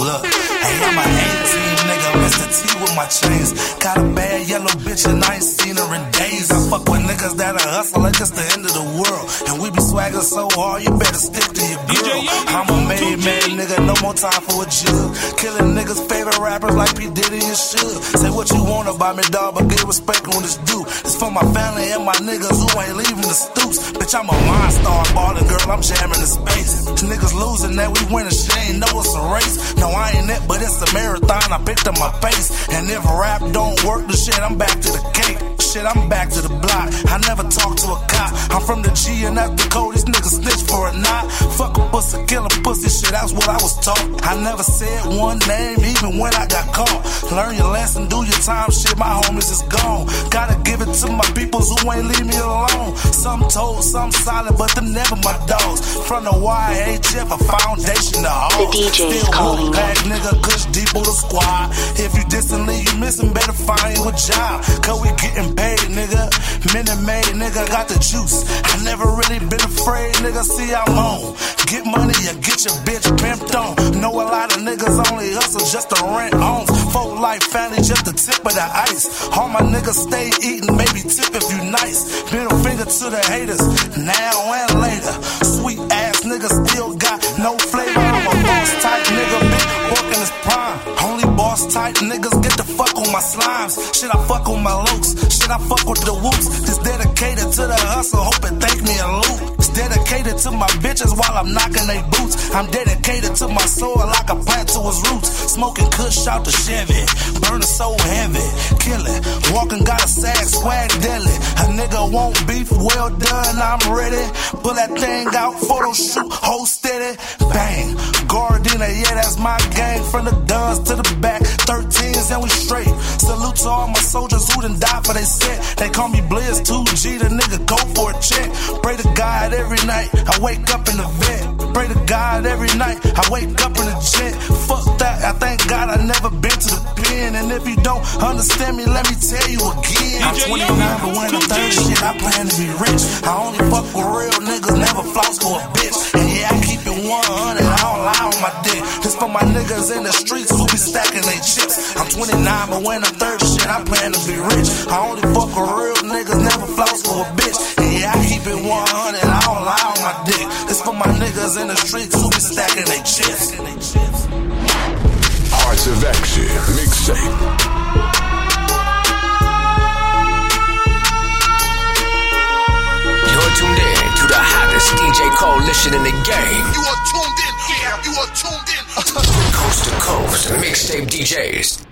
Look, hey, I'm a 18 nigga, Mr. T with my chains. Got a bad yellow bitch and I ain't seen her in days. I fuck with niggas that are hustle like it's so hard, you better stick to your girl. I'm a made man, nigga, no more time for a jug. Killing niggas' favorite rappers like P. Diddy and Suge. Say what you want about me, dog, but give respect when it's due. It's for my family and my niggas who ain't leaving the stoops. Bitch, I'm a monster, ballin' girl, I'm jamming the space. Niggas losing that we winning, shit ain't know it's a race. No, I ain't it, but it's a marathon. I picked up my pace. And if rap don't work, the shit, I'm back to the cake. Shit, I'm back to the block. I never talk to a cop. I'm from the G and that's the code. These niggas snitch for a knot. Fuck a pussy, kill a pussy. Shit, that's what I was taught. I never said one name, even when I got caught. Learn your lesson, do your time. Shit, my homies is gone. Gotta give it to my peoples who ain't leave me alone. Some told, some silent, but them never my dogs. From the YHF, a foundation to hold. The DJ is Still calling. back, nigga, kush deep on the squad. If you distantly, you missing, better find you a job. Cause we getting nigga, got the juice. I never really been afraid, nigga. See, I'm on. Get money, you get your bitch pimped on. Know a lot of niggas only hustle just to rent homes. Folk life family, just the tip of the ice. All my niggas stay eating, maybe tip if you nice. Middle finger to the haters, now and later. Sweet ass nigga still got no flavor. I'm a boss type nigga, Boss niggas get the fuck on my slimes. Shit, I fuck on my looks. Shit, I fuck with the whoops. This dedicated to the hustle, hope it thank me a loop. It's dedicated to my bitches while I'm knocking they boots. I'm dedicated to my soul like a plant to his roots. Smoking kush out the Chevy, burning so heavy, killing. Walking got a sag swag deadly. A nigga won't beef, well done, I'm ready. Pull that thing out, photo shoot, hold steady, bang. Yeah, that's my gang. From the duns to the back, 13s and we straight. Salute to all my soldiers who done died for they set. They call me Blizz 2G, the nigga go for a check. Pray to God every night, I wake up in the vet. Pray to God every night, I wake up in the jet. Fuck that, I thank God I never been to the pen. And if you don't understand me, let me tell you again. I'm 29, but when I'm 30, shit, I plan to be rich. I only fuck with real niggas, never floss for a bitch. And yeah, I keep it 100, I don't lie on my dick. This for my niggas in the streets who be stacking they chips. I'm 29, but when I'm 30, shit, I plan to be rich. I only fuck with real niggas, never floss for a bitch. And yeah, I keep it 100, I don't lie on my dick. This for my niggas in the streets who be stacking they chips. Hearts of Action mixtape. You're tuned in to the hottest DJ coalition in the game. You are tuned in. Yeah, you are tuned in. Coast to coast, mixtape DJs.